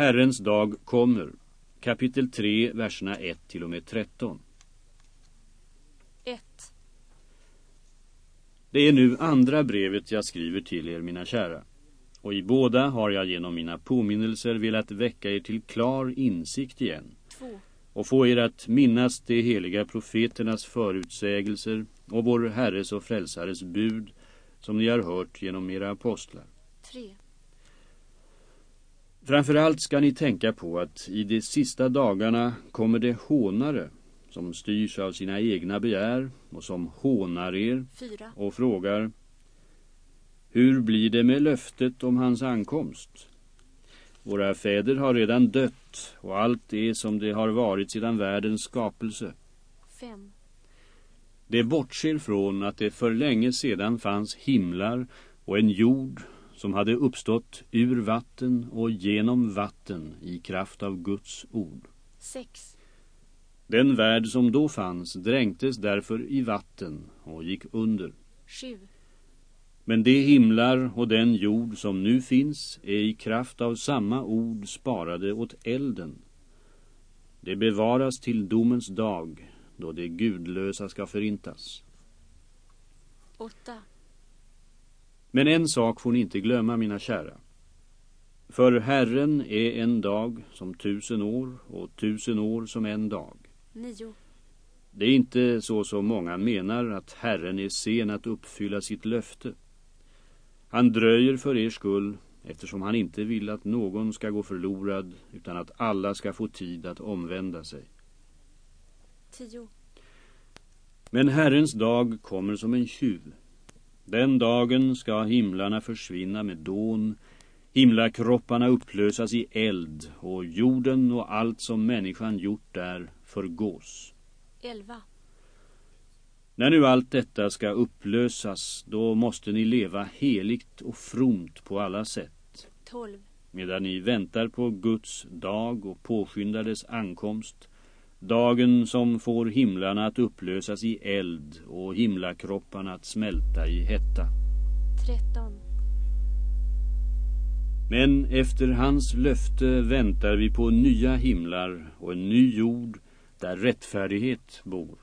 Herrens dag kommer. Kapitel 3, verserna 1 till och med 13. 1. Det är nu andra brevet jag skriver till er, mina kära. Och i båda har jag genom mina påminnelser velat väcka er till klar insikt igen. 2. Och få er att minnas de heliga profeternas förutsägelser och vår Herres och Frälsares bud som ni har hört genom era apostlar. 3. Framförallt ska ni tänka på att i de sista dagarna kommer det hånare som styrs av sina egna begär och som hånar er 4. och frågar Hur blir det med löftet om hans ankomst? Våra fäder har redan dött och allt är som det har varit sedan världens skapelse. 5. Det bortser från att det för länge sedan fanns himlar och en jord som hade uppstått ur vatten och genom vatten i kraft av Guds ord. 6. Den värld som då fanns dränktes därför i vatten och gick under. 7. Men de himlar och den jord som nu finns är i kraft av samma ord sparade åt elden. Det bevaras till domens dag då det gudlösa ska förintas. 8. Men en sak får ni inte glömma, mina kära. För Herren är en dag som tusen år och tusen år som en dag. 9. Det är inte så som många menar att Herren är sen att uppfylla sitt löfte. Han dröjer för er skull eftersom han inte vill att någon ska gå förlorad utan att alla ska få tid att omvända sig. 10. Men Herrens dag kommer som en tjuv. Den dagen ska himlarna försvinna med dån, himlakropparna upplösas i eld och jorden och allt som människan gjort där förgås. 11. När nu allt detta ska upplösas, då måste ni leva heligt och fromt på alla sätt. 12. Medan ni väntar på Guds dag och påskyndar dess ankomst, dagen som får himlarna att upplösas i eld och himlakropparna att smälta i hetta. 13. Men efter hans löfte väntar vi på nya himlar och en ny jord där rättfärdighet bor.